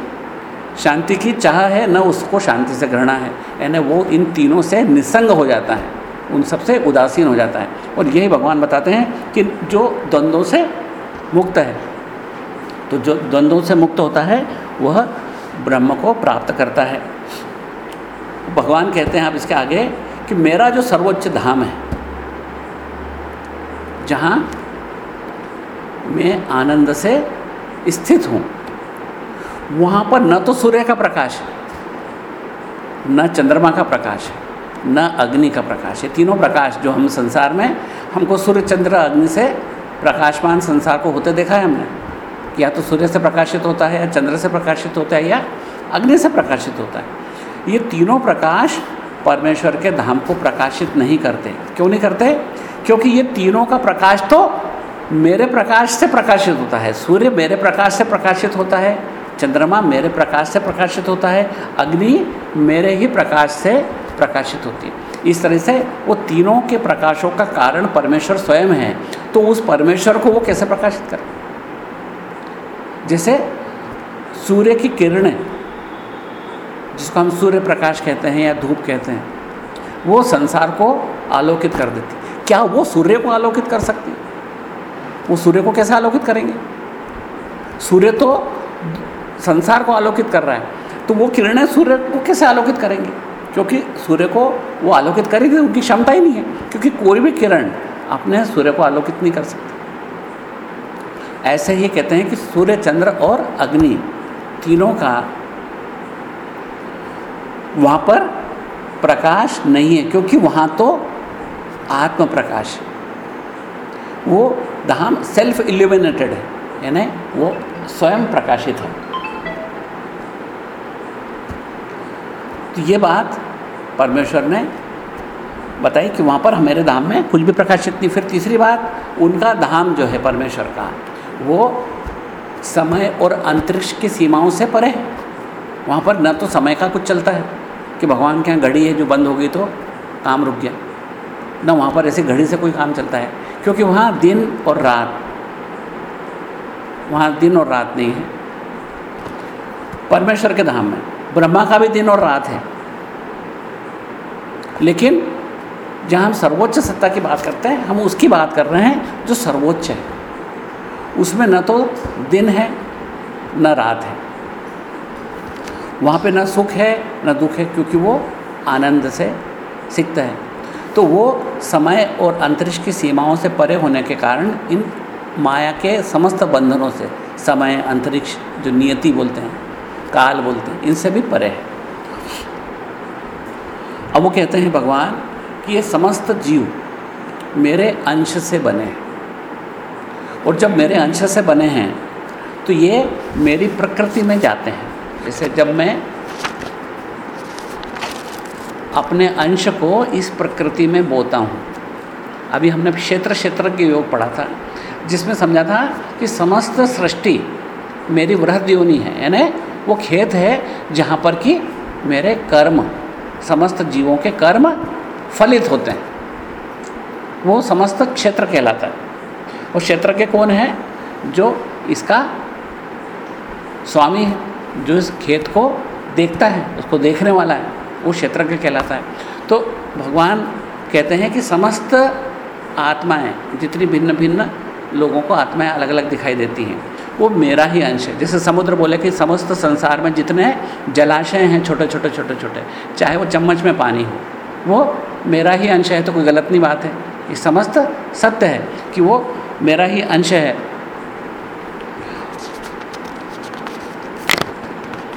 [SPEAKER 1] शांति की चाह है, न उसको शांति से घृणा है। यानी वो इन तीनों से निसंग हो जाता है, उन सबसे उदासीन हो जाता है। और यही भगवान बताते हैं कि जो द्वंद्वों से मुक्त है तो जो द्वंद्वों से मुक्त होता है, वह ब्रह्म को प्राप्त करता है। भगवान कहते हैं आप इसके आगे कि मेरा जो सर्वोच्च धाम है, जहाँ में आनंद से स्थित हूँ। वहाँ पर न तो सूर्य का प्रकाश है, न चंद्रमा का प्रकाश है, न अग्नि का प्रकाश है। तीनों प्रकाश जो हम संसार में, हमको सूर्य, चंद्र, अग्नि से प्रकाशमान संसार को होते देखा है हमने। या तो सूर्य से प्रकाशित होता है या चंद्र से प्रकाशित होता है या अग्नि से प्रकाशित होता है। ये तीनों प्रकाश परमेश्वर के धाम को प्रकाशित नहीं करते। क्यों नहीं करते? क्योंकि ये तीनों का प्रकाश तो मेरे प्रकाश से प्रकाशित होता है। सूर्य मेरे प्रकाश से प्रकाशित होता है, चंद्रमा मेरे प्रकाश से प्रकाशित होता है, अग्नि मेरे ही प्रकाश से प्रकाशित होती है। इस तरह से वो तीनों के प्रकाशों का कारण परमेश्वर स्वयं है। तो उस परमेश्वर को वो कैसे प्रकाशित करें? जैसे सूर्य की किरणें, जिसको हम सूर्य प्रकाश कहते हैं या धूप कहते हैं, वो संसार को आलोकित कर देती। क्या वो सूर्य को आलोकित कर सकती? वो सूर्य को कैसे आलोकित करेंगे? सूर्य तो संसार को आलोकित कर रहा है। तो वो किरणें सूर्य को कैसे आलोकित करेंगे? क्योंकि सूर्य को वो आलोकित करेगी उनकी क्षमता ही नहीं है। क्योंकि कोई भी किरण अपने सूर्य को आलोकित नहीं कर सकती। ऐसे ही कहते हैं कि सूर्य, चंद्र और अग्नि तीनों का वहाँ पर प्रकाश नहीं है, क्योंकि वहाँ तो आत्म प्रकाश है। वो धाम सेल्फ इल्यूमिनेटेड है, यानी वो स्वयं प्रकाशित है। तो ये बात परमेश्वर ने बताई कि वहाँ पर हमारे धाम में कुछ भी प्रकाशित नहीं। फिर तीसरी बात, उनका धाम जो है परमेश्वर का, वो समय और अंतरिक्ष की सीमाओं से परे है। वहाँ पर न तो समय का कुछ चलता है कि भगवान के यहाँ घड़ी है जो बंद हो गई तो काम रुक गया। न वहाँ पर ऐसे घड़ी से कोई काम चलता है। क्योंकि वहाँ दिन और रात, वहाँ दिन और रात नहीं है। परमेश्वर के धाम में, ब्रह्मा का भी दिन और रात है। लेकिन जहाँ हम सर्वोच्च सत्ता की बात करते हैं, हम उसकी बात कर रहे हैं जो सर्वोच्च है। उसमें न तो दिन है, न रात है। वहाँ पे न सुख है, न दुख है, क्योंकि वो आनंद से सीखता है। तो वो समय और अंतरिक्ष की सीमाओं से परे होने के कारण इन माया के समस्त बंधनों से समय, अंतरिक्ष, जो नियति बोलते हैं, काल बोलते हैं, इनसे भी परे है। अब वो कहते हैं भगवान कि ये समस्त जीव मेरे अंश से बने हैं। और जब मेरे अंश से बने हैं तो ये मेरी प्रकृति में जाते हैं। जैसे जब मैं अपने अंश को इस प्रकृति में बोता हूँ। अभी हमने क्षेत्र क्षेत्र के योग पढ़ा था, जिसमें समझा था कि समस्त सृष्टि मेरी वृहद योनि है, यानी वो खेत है जहाँ पर कि मेरे कर्म, समस्त जीवों के कर्म फलित होते हैं। वो समस्त क्षेत्र कहलाता है। वो क्षेत्र के कौन है? जो इसका स्वामी है, जो इस खेत को देखता है, उसको देखने वाला है। वो क्षेत्र के कहलाता है। तो भगवान कहते हैं कि समस्त आत्माएँ, जितनी भिन्न भिन्न लोगों को आत्माएँ अलग अलग दिखाई देती हैं, वो मेरा ही अंश है। जैसे समुद्र बोले कि समस्त संसार में जितने जलाशय हैं, छोटे छोटे छोटे छोटे, चाहे वो चम्मच में पानी हो, वो मेरा ही अंश है तो कोई गलत नहीं बात है। ये समस्त सत्य है कि वो मेरा ही अंश है।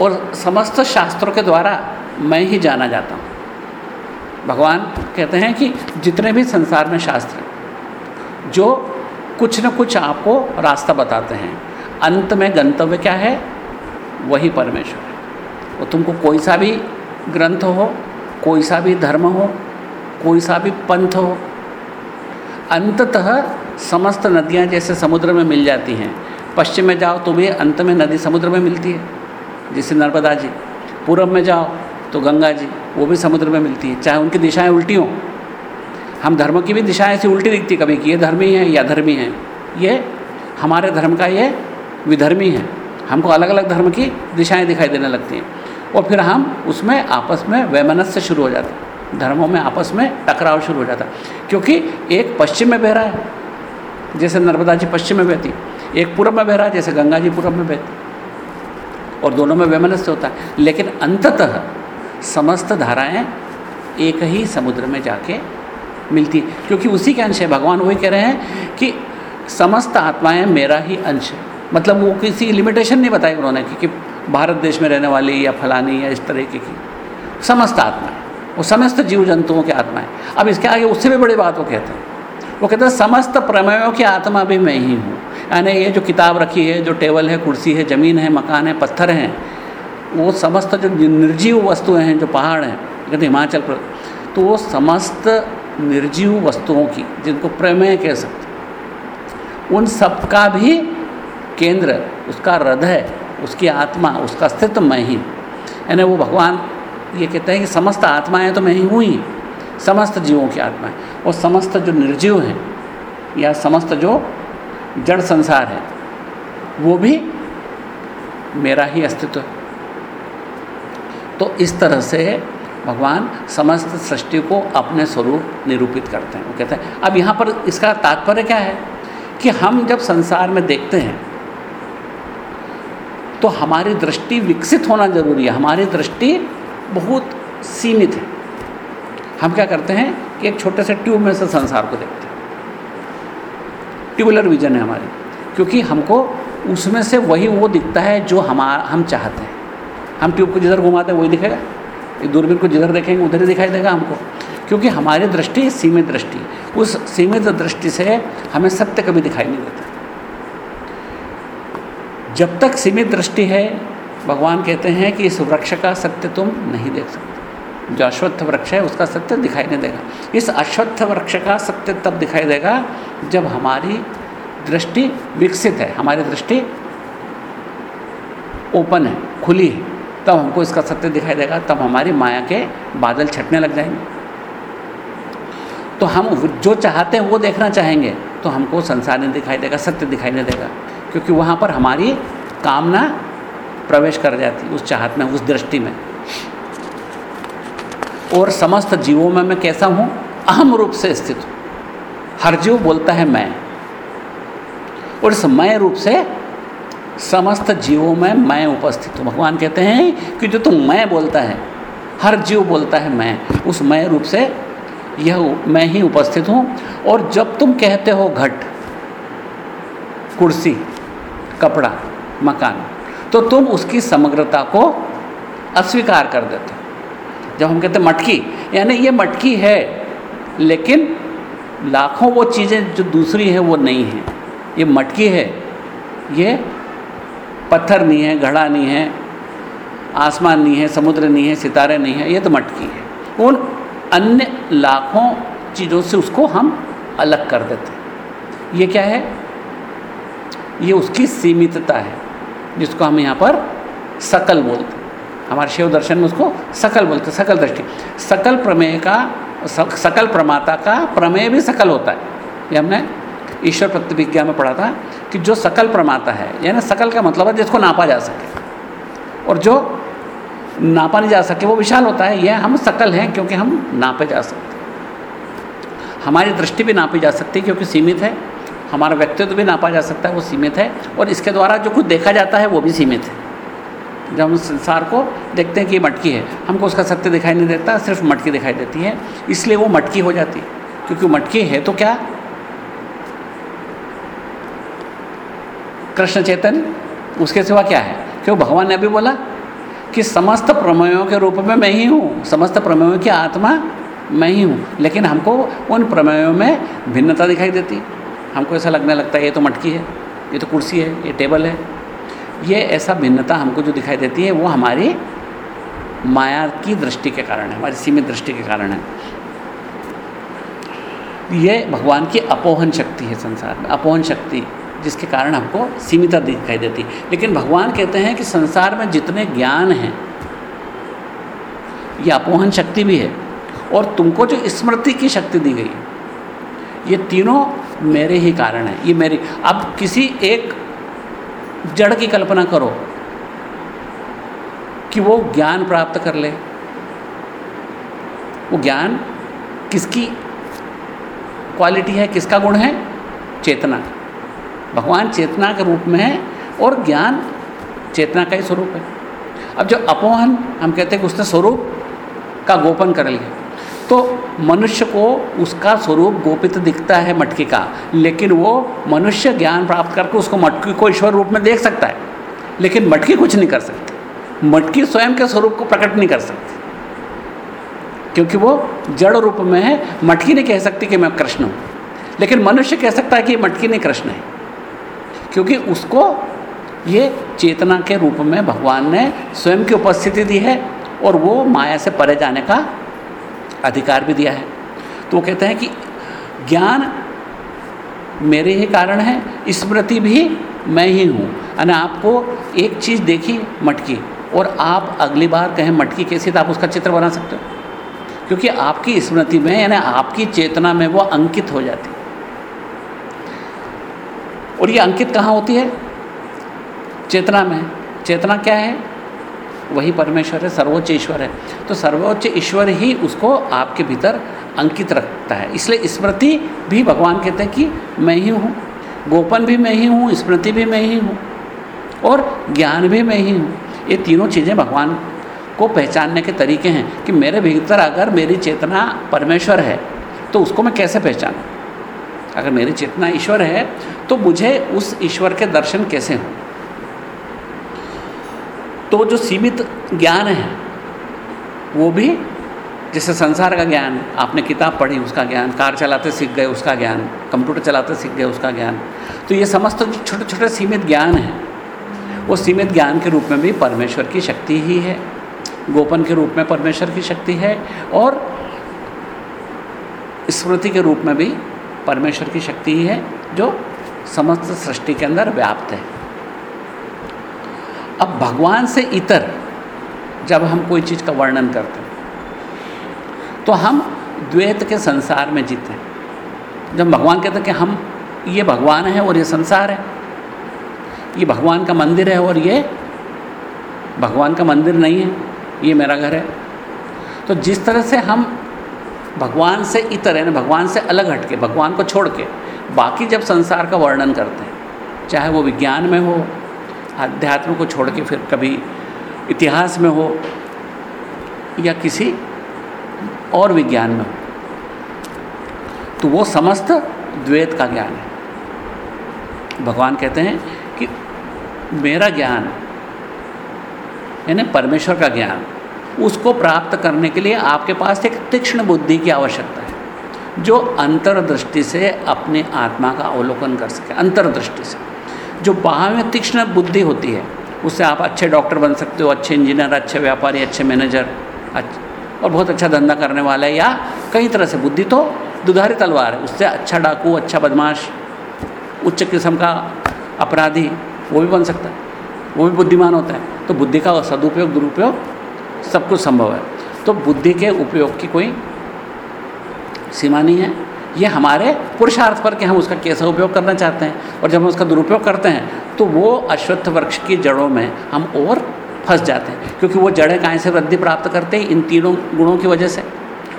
[SPEAKER 1] और समस्त शास्त्रों के द्वारा मैं ही जाना जाता हूँ। भगवान कहते हैं कि जितने भी संसार में शास्त्र, जो कुछ न कुछ आपको रास्ता बताते हैं, अंत में गंतव्य क्या है? वही परमेश्वर है। वो तुमको कोई सा भी ग्रंथ हो, कोई सा भी धर्म हो, कोई सा भी पंथ हो, अंततः समस्त नदियाँ जैसे समुद्र में मिल जाती हैं। पश्चिम में जाओ तो भी अंत में नदी समुद्र में मिलती है, जैसे नर्मदा जी, पूरब में जाओ तो गंगा जी, वो भी समुद्र में मिलती है, चाहे उनकी दिशाएँ उल्टी हों। हम धर्म की भी दिशाएँ ऐसी उल्टी दिखती कभी कि ये धर्मी है या धर्मी है। ये हमारे धर्म का ये विधर्मी है। हमको अलग अलग धर्म की दिशाएँ दिखाई देने लगती हैं। और फिर हम उसमें, आपस में वैमनस्य शुरू हो जाते हैं। धर्मों में आपस में टकराव शुरू हो जाता क्योंकि एक पश्चिम में बह रहा है, जैसे नर्मदा जी पश्चिम में बहती एक पूर्व में बह रहा है, जैसे गंगा जी पूर्व में बहती और दोनों में वैमनस्य होता है। लेकिन अंततः समस्त धाराएँ एक ही समुद्र में जाके मिलती है। क्योंकि उसी के अंश है। भगवान वही कह रहे हैं कि समस्त आत्माएँ मेरा ही अंश है। मतलब वो किसी लिमिटेशन नहीं बताई उन्होंने कि, कि भारत देश में रहने वाली या फलानी या इस तरीके की समस्त आत्माएँ। वो समस्त जीव जंतुओं की आत्माएँ। अब इसके आगे उससे भी बड़ी बात वो कहते हैं। वो कहते हैं समस्त प्रमेयों की आत्मा भी मैं ही हूँ। यानी ये जो किताब रखी है जो टेबल है कुर्सी है ज़मीन है मकान है पत्थर हैं वो समस्त जो निर्जीव वस्तुएँ हैं, जो पहाड़ हैं कहते हिमाचल प्रदेश तो वो समस्त निर्जीव वस्तुओं की, जिनको प्रमेय कह सकते उन सब का भी केंद्र, उसका हृदय, उसकी आत्मा, उसका अस्तित्व मैं ही। यानी वो भगवान ये कहते हैं कि समस्त आत्माएँ तो मैं ही हूँ ही, समस्त जीवों की आत्माएँ। और समस्त जो निर्जीव हैं, या समस्त जो जड़ संसार है, वो भी मेरा ही अस्तित्व है। तो इस तरह से भगवान समस्त सृष्टि को अपने स्वरूप निरूपित करते हैं। वो कहते हैं, अब यहाँ पर इसका तात्पर्य क्या है कि हम जब संसार में देखते हैं तो हमारी दृष्टि विकसित होना ज़रूरी है। हमारी दृष्टि बहुत सीमित है। हम क्या करते हैं कि एक छोटे से ट्यूब में से संसार को देखते हैं। ट्यूबुलर विजन है हमारी, क्योंकि हमको उसमें से वही वो दिखता है जो हमारा, हम चाहते हैं। हम ट्यूब को जिधर घुमाते हैं, वही दिखेगा। दूरबीन को जिधर देखेंगे, उधर ही दिखाई देगा हमको। क्योंकि हमारी दृष्टि सीमित दृष्टि, उस सीमित दृष्टि से हमें सत्य कभी दिखाई नहीं देता। जब तक सीमित दृष्टि है, भगवान कहते हैं कि इस वृक्ष का सत्य तुम नहीं देख सकते। जो अश्वत्थ वृक्ष है, उसका सत्य दिखाई नहीं देगा। इस अश्वत्थ वृक्ष का सत्य तब दिखाई देगा, जब हमारी दृष्टि विकसित है, हमारी दृष्टि ओपन है, खुली है। तब हमको इसका सत्य दिखाई देगा, तब हमारी माया के बादल छटने लग जाएँगे। तो हम जो चाहते हैं वो देखना चाहेंगे तो हमको संसार नहीं दिखाई देगा, सत्य दिखाई नहीं देगा, क्योंकि वहाँ पर हमारी कामना प्रवेश कर जाती उस चाहत में, उस दृष्टि में। और समस्त जीवों में मैं कैसा हूँ? अहम रूप से स्थित हूँ। हर जीव बोलता है मैं। और इस मैं रूप से समस्त जीवों में मैं उपस्थित हूँ। भगवान कहते हैं कि जो तुम मैं बोलता है, हर जीव बोलता है मैं। उस मैं रूप से यह मैं ही उपस्थित हूँ। और जब तुम कहते हो घट, कुर्सी, कपड़ा, मकान तो तुम उसकी समग्रता को अस्वीकार कर देते हो। जब हम कहते मटकी, यानी ये मटकी है, लेकिन लाखों वो चीज़ें जो दूसरी हैं, वो नहीं हैं। ये मटकी है, ये पत्थर नहीं है, घड़ा नहीं है, आसमान नहीं है, समुद्र नहीं है, सितारे नहीं है, ये तो मटकी है। उन अन्य लाखों चीज़ों से उसको हम अलग कर देते हैं। ये क्या है? ये उसकी सीमितता है, जिसको हम यहाँ पर सकल बोलते हैं। हमारे शिव दर्शन में उसको सकल बोलते सकल दृष्टि। सकल प्रमेय का सकल प्रमाता का प्रमेय भी सकल होता है। ये हमने ईश्वर प्रतिविज्ञा में पढ़ा था कि जो सकल प्रमाता है, यानी सकल का मतलब है जिसको नापा जा सके। और जो नापा नहीं जा सके, वो विशाल होता है। यह हम सकल हैं क्योंकि हम नापे जा सकते हमारी दृष्टि भी नापी जा सकती है क्योंकि सीमित है। हमारा व्यक्तित्व भी नापा जा सकता है, वो सीमित है। और इसके द्वारा जो कुछ देखा जाता है, वो भी सीमित है। जब हम संसार को देखते हैं कि ये मटकी है, हमको उसका सत्य दिखाई नहीं देता, सिर्फ़ मटकी दिखाई देती है। इसलिए वो मटकी हो जाती है। क्योंकि मटकी है तो क्या? कृष्ण चैतन्य उसके सिवा क्या है? क्यों? भगवान ने अभी बोला कि समस्त प्रमेयों के रूप में मैं ही हूँ। समस्त प्रमेयों की आत्मा मैं ही हूँ। लेकिन हमको उन प्रमेयों में भिन्नता दिखाई देती। हमको ऐसा लगने लगता है, ये तो मटकी है, ये तो कुर्सी है, ये टेबल है। ये ऐसा भिन्नता हमको जो दिखाई देती है, वो हमारी माया की दृष्टि के कारण है, हमारी सीमित दृष्टि के कारण है। ये भगवान की अपोहन शक्ति है संसार में, अपोहन शक्ति। जिसके कारण हमको सीमितता दिखाई देती। लेकिन भगवान कहते हैं कि संसार में जितने ज्ञान हैं, ये अपोहन शक्ति भी है और तुमको जो स्मृति की शक्ति दी गई, ये तीनों मेरे ही कारण हैं। ये मेरी, अब किसी एक जड़ की कल्पना करो कि वो ज्ञान प्राप्त कर ले। वो ज्ञान किसकी क्वालिटी है, किसका गुण है? चेतना। भगवान चेतना के रूप में है और ज्ञान चेतना का ही स्वरूप है। अब जो अपोहन हम कहते हैं कि उसने स्वरूप का गोपन कर लिया। तो मनुष्य को उसका स्वरूप गोपित दिखता है मटकी का, लेकिन वो मनुष्य ज्ञान प्राप्त करके उसको मटकी को ईश्वर रूप में देख सकता है। लेकिन मटकी कुछ नहीं कर सकती। मटकी स्वयं के स्वरूप को प्रकट नहीं कर सकती। क्योंकि वो जड़ रूप में है। मटकी नहीं कह सकती कि मैं कृष्ण हूँ। लेकिन मनुष्य कह सकता है कि मटकी नहीं कृष्ण है। क्योंकि उसको ये चेतना के रूप में भगवान ने स्वयं की उपस्थिति दी है और वो माया से परे जाने का अधिकार भी दिया है। तो वो कहते हैं कि ज्ञान मेरे ही कारण है, स्मृति भी मैं ही हूँ। यानी आपको एक चीज़ देखी मटकी और आप अगली बार कहें मटकी कैसी तो आप उसका चित्र बना सकते हो। क्योंकि आपकी स्मृति में, यानी आपकी चेतना में वो अंकित हो जाती। और ये अंकित कहाँ होती है? चेतना में। चेतना क्या है? वही परमेश्वर है, सर्वोच्च ईश्वर है। तो सर्वोच्च ईश्वर ही उसको आपके भीतर अंकित रखता है। इसलिए स्मृति भी भगवान कहते हैं कि मैं ही हूँ। गोपन भी मैं ही हूँ, स्मृति भी मैं ही हूँ और ज्ञान भी मैं ही हूँ। ये तीनों चीज़ें भगवान को पहचानने के तरीके हैं कि मेरे भीतर अगर मेरी चेतना परमेश्वर है तो उसको मैं कैसे पहचानूँ? अगर मेरी चेतना ईश्वर है तो मुझे उस ईश्वर के दर्शन कैसे हों? तो जो सीमित ज्ञान है, वो भी जैसे संसार का ज्ञान, आपने किताब पढ़ी, उसका ज्ञान, कार चलाते सीख गए, उसका ज्ञान, कंप्यूटर चलाते सीख गए, उसका ज्ञान। तो ये समस्त छोटे छोटे सीमित ज्ञान हैं, वो सीमित ज्ञान के रूप में भी परमेश्वर की शक्ति ही है, गोपन के रूप में परमेश्वर की शक्ति है, और स्मृति के रूप में भी परमेश्वर की शक्ति ही है, जो समस्त सृष्टि के अंदर व्याप्त है। अब भगवान से इतर जब हम कोई चीज़ का वर्णन करते हैं तो हम द्वैत के संसार में जीते हैं। जब भगवान कहते हैं कि हम, ये भगवान है और ये संसार है, ये भगवान का मंदिर है और ये भगवान का मंदिर नहीं है, ये मेरा घर है। तो जिस तरह से हम भगवान से इतर यानी भगवान से अलग हट के भगवान को छोड़ के बाकी जब संसार का वर्णन करते हैं, चाहे वो विज्ञान में हो, अध्यात्म को छोड़ के फिर कभी इतिहास में हो, या किसी और विज्ञान में हो तो वो समस्त द्वैत का ज्ञान है। भगवान कहते हैं कि मेरा ज्ञान, यानी परमेश्वर का ज्ञान उसको प्राप्त करने के लिए आपके पास एक तीक्ष्ण बुद्धि की आवश्यकता है, जो अंतर्दृष्टि से अपने आत्मा का अवलोकन कर सके, अंतर्दृष्टि से। जो बाहर में तीक्ष्ण बुद्धि होती है, उससे आप अच्छे डॉक्टर बन सकते हो, अच्छे इंजीनियर, अच्छे व्यापारी, अच्छे मैनेजर, अच्छे, और बहुत अच्छा धंधा करने वाला है या कई तरह से बुद्धि तो दुधारी तलवार है, उससे अच्छा डाकू अच्छा बदमाश, उच्च किस्म का अपराधी, वो भी बन सकता है, वो भी बुद्धिमान होता है। तो बुद्धि का सदुपयोग, दुरुपयोग सब कुछ संभव है। तो बुद्धि के उपयोग की कोई सीमा नहीं है। ये हमारे पुरुषार्थ पर कि हम उसका कैसा उपयोग करना चाहते हैं और जब हम उसका दुरुपयोग करते हैं तो वो अश्वत्थ वृक्ष की जड़ों में हम और फंस जाते हैं, क्योंकि वो जड़ें कहाँ से वृद्धि प्राप्त करते हैं? इन तीनों गुणों की वजह से।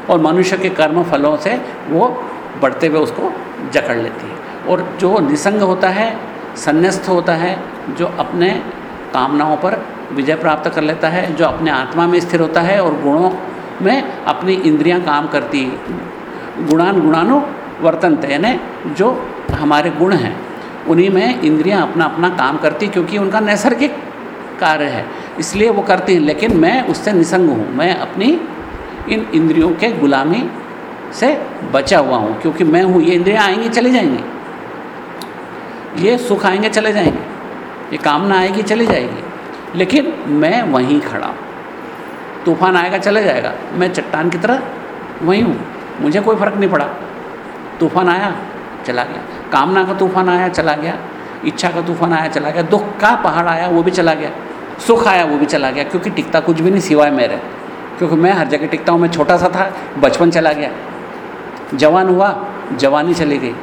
[SPEAKER 1] और मनुष्य के कर्म फलों से वो बढ़ते हुए उसको जकड़ लेती है। और जो निसंग होता है, संन्यास्त होता है, जो अपने कामनाओं पर विजय प्राप्त कर लेता है, जो अपने आत्मा में स्थिर होता है और गुणों में अपनी इंद्रियाँ काम करती, गुणान गुणानु वर्तनते यानी जो हमारे गुण हैं, उन्हीं में इंद्रियाँ अपना अपना काम करती क्योंकि उनका नैसर्गिक कार्य है, इसलिए वो करती हैं। लेकिन मैं उससे निसंग हूँ, मैं अपनी इन इंद्रियों के गुलामी से बचा हुआ हूँ, क्योंकि मैं हूँ, ये इंद्रियाँ आएँगी, चली जाएँगी। ये सुख आएँगे, चले जाएँगे। ये कामना आएगी, चली जाएगी। लेकिन मैं वहीं खड़ा। तूफ़ान आएगा, चले जाएगा। मैं चट्टान की तरह वहीं हूँ। मुझे कोई फ़र्क नहीं पड़ा। तूफ़ान आया, चला गया। कामना का तूफ़ान आया, चला गया। इच्छा का तूफ़ान आया, चला गया। दुख का पहाड़ आया, वो भी चला गया। सुख आया, वो भी चला गया। क्योंकि टिकता कुछ भी नहीं सिवाय मेरे। क्योंकि मैं हर जगह टिकता हूँ, मैं छोटा सा था, बचपन चला गया। जवान हुआ, जवानी चली गई।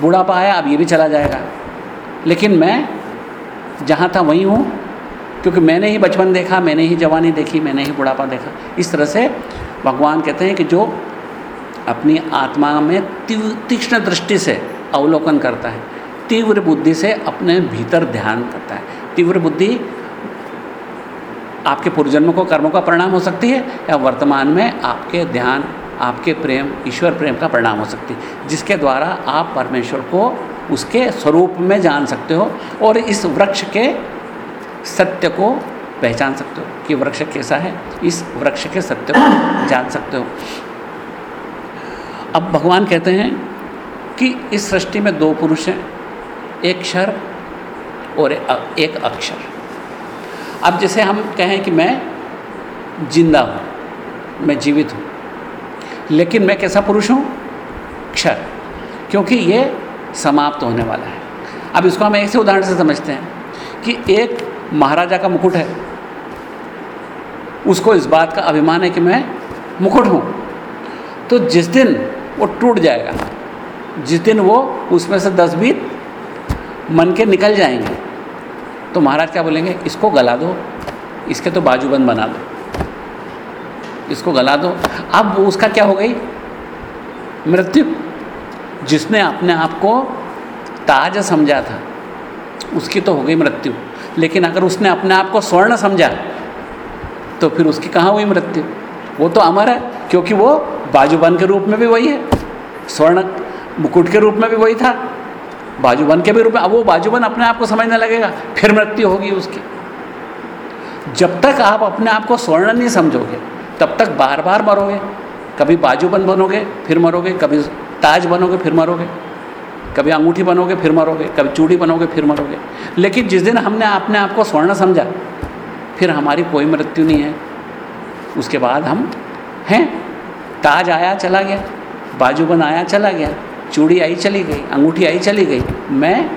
[SPEAKER 1] बुढ़ापा आया, अब ये भी चला जाएगा। लेकिन मैं जहाँ था, वहीं हूँ। क्योंकि मैंने ही बचपन देखा, मैंने ही जवानी देखी, मैंने ही बुढ़ापा देखा। इस तरह से भगवान कहते हैं कि जो अपनी आत्मा में तीक्ष्ण दृष्टि से अवलोकन करता है, तीव्र बुद्धि से अपने भीतर ध्यान करता है। तीव्र बुद्धि आपके पूर्वजन्म को, कर्मों का परिणाम हो सकती है या वर्तमान में आपके ध्यान, आपके प्रेम, ईश्वर प्रेम का परिणाम हो सकती है, जिसके द्वारा आप परमेश्वर को उसके स्वरूप में जान सकते हो और इस वृक्ष के सत्य को पहचान सकते हो कि वृक्ष कैसा है, इस वृक्ष के सत्य को जान सकते हो। अब भगवान कहते हैं कि इस सृष्टि में दो पुरुष हैं, एक क्षर और एक अक्षर। अब जैसे हम कहें कि मैं ज़िंदा हूँ, मैं जीवित हूँ, लेकिन मैं कैसा पुरुष हूँ? क्षर, क्योंकि ये समाप्त होने वाला है। अब इसको हम ऐसे उदाहरण से समझते हैं कि एक महाराजा का मुकुट है। उसको इस बात का अभिमान है कि मैं मुकुट हूँ। तो जिस दिन वो टूट जाएगा, जिस दिन वो उसमें से दस बीत मन के निकल जाएँगे तो महाराज क्या बोलेंगे, इसको गला दो, इसके तो बाजूबंद बना दो। इसको गला दो। अब उसका क्या हो गई? मृत्यु। जिसने अपने आप को ताज समझा था, उसकी तो हो गई मृत्यु। लेकिन अगर उसने अपने आप को स्वर्ण समझा तो फिर उसकी कहाँ हुई मृत्यु? वो तो अमर है, क्योंकि वो बाजूबन के रूप में भी वही है। स्वर्ण मुकुट के रूप में भी वही था। बाजूबन के भी रूप में, अब वो बाजूबन अपने आप को समझने लगेगा, फिर मृत्यु होगी उसकी। जब तक आप अपने आप को स्वर्ण नहीं समझोगे, तब तक बार बार मरोगे। कभी बाजूबन बनोगे, फिर मरोगे, कभी ताज बनोगे, फिर मरोगे। कभी अंगूठी बनोगे, फिर मरोगे, कभी चूड़ी बनोगे, फिर मरोगे। लेकिन जिस दिन हमने अपने आप को स्वर्ण समझा, फिर हमारी कोई मृत्यु नहीं है। उसके बाद हम हैं। ताज आया, चला गया। बाजूबन आया चला गया। चूड़ी आई, चली गई। अंगूठी आई, चली गई। मैं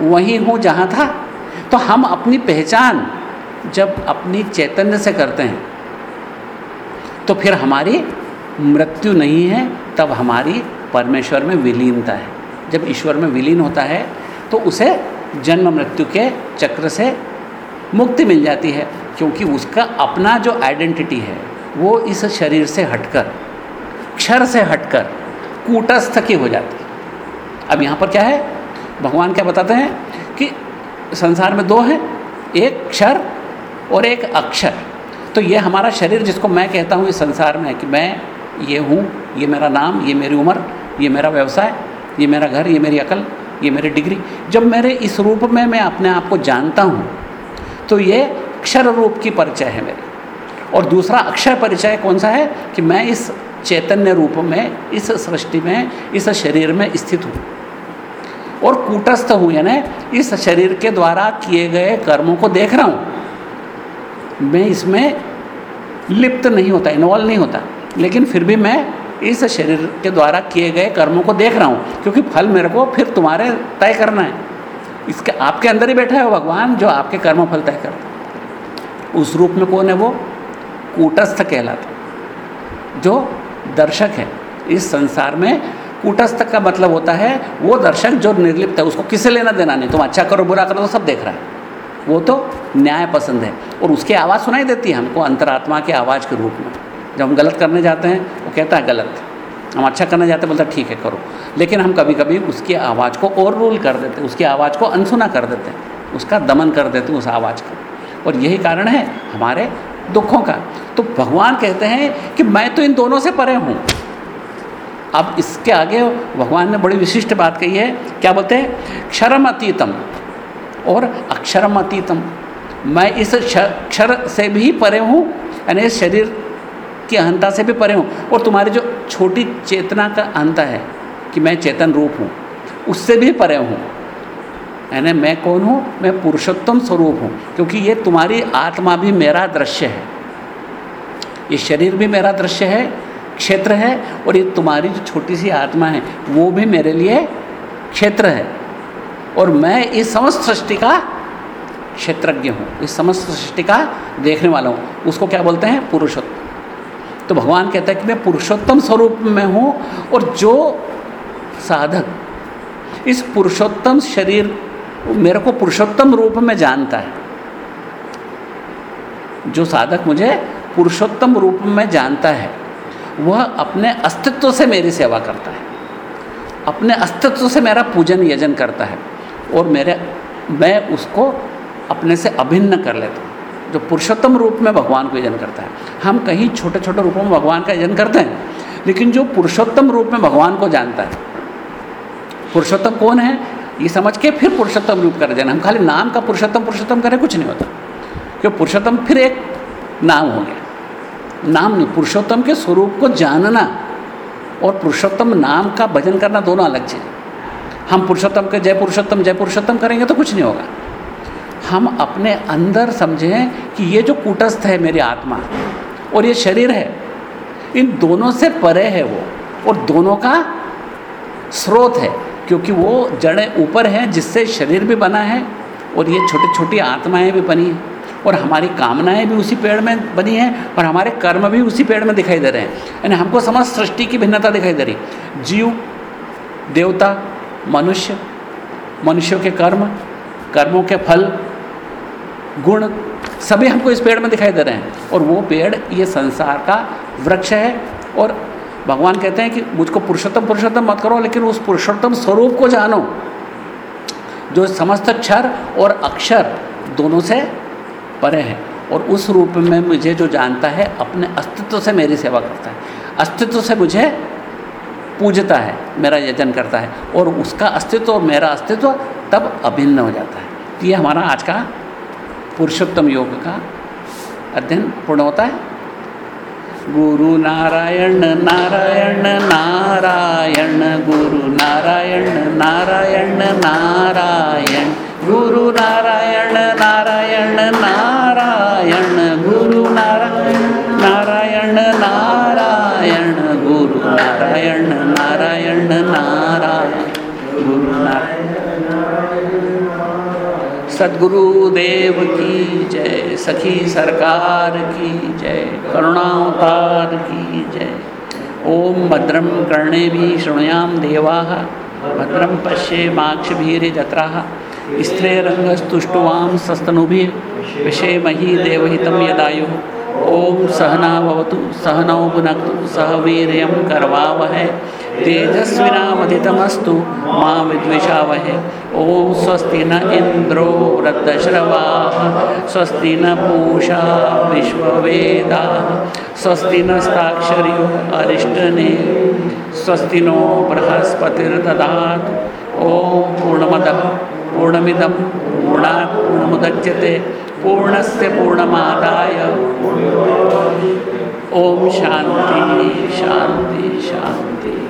[SPEAKER 1] वहीं हूँ जहाँ था। तो हम अपनी पहचान जब अपनी चैतन्य से करते हैं तो फिर हमारी मृत्यु नहीं है, तब हमारी परमेश्वर में विलीनता है। जब ईश्वर में विलीन होता है तो उसे जन्म मृत्यु के चक्र से मुक्ति मिल जाती है, क्योंकि उसका अपना जो आइडेंटिटी है, वो इस शरीर से हटकर, क्षर से हटकर कूटस्थ की हो जाती है। अब यहाँ पर क्या है? भगवान क्या बताते हैं कि संसार में दो हैं, एक क्षर और एक अक्षर। तो ये हमारा शरीर जिसको मैं कहता हूँ, इस संसार में कि मैं ये हूँ, ये मेरा नाम, ये मेरी उम्र, ये मेरा व्यवसाय ये मेरा घर, ये मेरी अकल, ये मेरी डिग्री। जब मेरे इस रूप में मैं अपने आप को जानता हूँ तो ये अक्षर रूप की परिचय है मेरी। और दूसरा अक्षर परिचय कौन सा है? कि मैं इस चैतन्य रूप में, इस सृष्टि में, इस शरीर में स्थित हूँ। और कूटस्थ हूँ, यानी इस शरीर के द्वारा किए गए कर्मों को देख रहा हूँ। मैं इसमें लिप्त नहीं होता इन्वॉल्व नहीं होता। लेकिन फिर भी मैं इस शरीर के द्वारा किए गए कर्मों को देख रहा हूँ, क्योंकि फल मेरे को फिर तुम्हारे तय करना है। इसके, आपके अंदर ही बैठा है भगवान, जो आपके कर्म फल तय करता उस रूप में कौन है वो? कूटस्थ कहलाता जो दर्शक है, इस संसार में कूटस्थ का मतलब होता है, वो दर्शक जो निर्लिप्त है, उसको किसे लेना देना नहीं? तुम अच्छा करो, बुरा करो तो सब देख रहा है। वो तो न्याय पसंद है, और उसकी आवाज़ सुनाई देती है हमको, अंतरात्मा की आवाज़ के रूप में। जब हम गलत करने जाते हैं, वो कहता है गलत। हम अच्छा करने जाते हैं, बोलता ठीक है, करो। लेकिन हम कभी कभी उसकी आवाज़ को ओवर रूल कर देते हैं, उसकी आवाज़ को अनसुना कर देते हैं, उसका दमन कर देते हैं उस आवाज़ का। और यही कारण है हमारे दुखों का। तो भगवान कहते हैं कि मैं तो इन दोनों से परे हूँ। अब इसके आगे भगवान ने बड़ी विशिष्ट बात कही है। क्या बोलते हैं? क्षरम अतीतम और अक्षरम अतीतम मैं इस क्षर से भी परे हूँ, यानी इस शरीर की अहंता से भी परे हूँ और तुम्हारी जो छोटी चेतना का अहंता है कि मैं चेतन रूप हूँ, उससे भी परे हूँ। यानी मैं कौन हूँ? मैं पुरुषोत्तम स्वरूप हूँ, क्योंकि ये तुम्हारी आत्मा भी मेरा दृश्य है। ये शरीर भी मेरा दृश्य है, क्षेत्र है और ये तुम्हारी जो छोटी सी आत्मा है, वो भी मेरे लिए क्षेत्र है। और मैं इस समस्त सृष्टि का क्षेत्रज्ञ हूँ, इस समस्त सृष्टि का देखने वाला हूँ। उसको क्या बोलते हैं? पुरुषोत्तम। तो भगवान कहता है कि मैं पुरुषोत्तम स्वरूप में हूँ और जो साधक इस पुरुषोत्तम शरीर मेरे को पुरुषोत्तम रूप में जानता है, जो साधक मुझे पुरुषोत्तम रूप में जानता है, वह अपने अस्तित्व से मेरी सेवा करता है, अपने अस्तित्व से मेरा पूजन यजन करता है और मेरे, मैं उसको अपने से अभिन्न कर लेता हूँ। जो पुरुषोत्तम रूप में भगवान को यजन करता है। हम कहीं छोटे छोटे रूपों में भगवान का यजन करते हैं, लेकिन जो पुरुषोत्तम रूप में भगवान को जानता है, पुरुषोत्तम कौन है? ये समझ के फिर पुरुषोत्तम रूप कर देना। हम खाली नाम का पुरुषोत्तम पुरुषोत्तम करें, कुछ नहीं होता। क्यों? पुरुषोत्तम फिर एक नाम हो गया। नाम नहीं, पुरुषोत्तम के स्वरूप को जानना और पुरुषोत्तम नाम का भजन करना दोनों अलग चीज़ हम पुरुषोत्तम के जय पुरुषोत्तम जय पुरुषोत्तम करेंगे तो कुछ नहीं होगा। हम अपने अंदर समझें कि ये जो कूटस्थ है मेरी आत्मा और ये शरीर है, इन दोनों से परे है वो और दोनों का स्रोत है, क्योंकि वो जड़ें ऊपर हैं जिससे शरीर भी बना है और ये छोटी छोटी आत्माएँ भी बनी हैं और हमारी कामनाएँ भी उसी पेड़ में बनी हैं और हमारे कर्म भी उसी पेड़ में दिखाई दे रहे हैं। यानी हमको समझ सृष्टि की भिन्नता दिखाई दे रही जीव, देवता, मनुष्य, मनुष्यों के कर्म कर्मों के फल, गुण, सभी हमको इस पेड़ में दिखाई दे रहे हैं। और वो पेड़, ये संसार का वृक्ष है। और भगवान कहते हैं कि मुझको पुरुषोत्तम पुरुषोत्तम मत करो, लेकिन उस पुरुषोत्तम स्वरूप को जानो। जो समस्त क्षर और अक्षर दोनों से परे है। और उस रूप में मुझे जो जानता है, अपने अस्तित्व से मेरी सेवा करता है। अस्तित्व से मुझे पूजता है, मेरा यजन करता है। और उसका अस्तित्व और मेरा अस्तित्व तब अभिन्न हो जाता है। तो ये हमारा आज का पुरुषोत्तम योग का अध्ययन पूर्ण होता है। गुरु नारायण नारायण नारायण, गुरु नारायण नारायण नारायण, गुरु नारायण। सदगुरुदेव की जय, सखी सरकार की जय, करुणावतार की जय। ओम भद्रम कर्णे भी शृणुयाम देवा भद्रम पश्ये पश्येमाक्षभिर्जत्रा स्त्रेरंगस्तुष्टुवां सस्तनुभि विषेमहि देवहितं यदायुः। ओम सहनावतु सहनौ भुनक्तु, सह वीर्यं करवावहै। तेजस्विनावधितमस्तु मा विद्विषावहे। ॐ स्वस्ति न इन्द्रो वृद्धश्रवाः स्वस्ति न पूषा विश्ववेदाः, स्वस्ति नस्ताक्षर्यो अरिष्टने, स्वस्ति नो बृहस्पतिर्दधातु ॐ पूर्णमदः, पूर्णमिदं, पूर्णात् पूर्णमुदच्यते, पूर्णस्य पूर्णमादाय। ओम शांति शांति शांति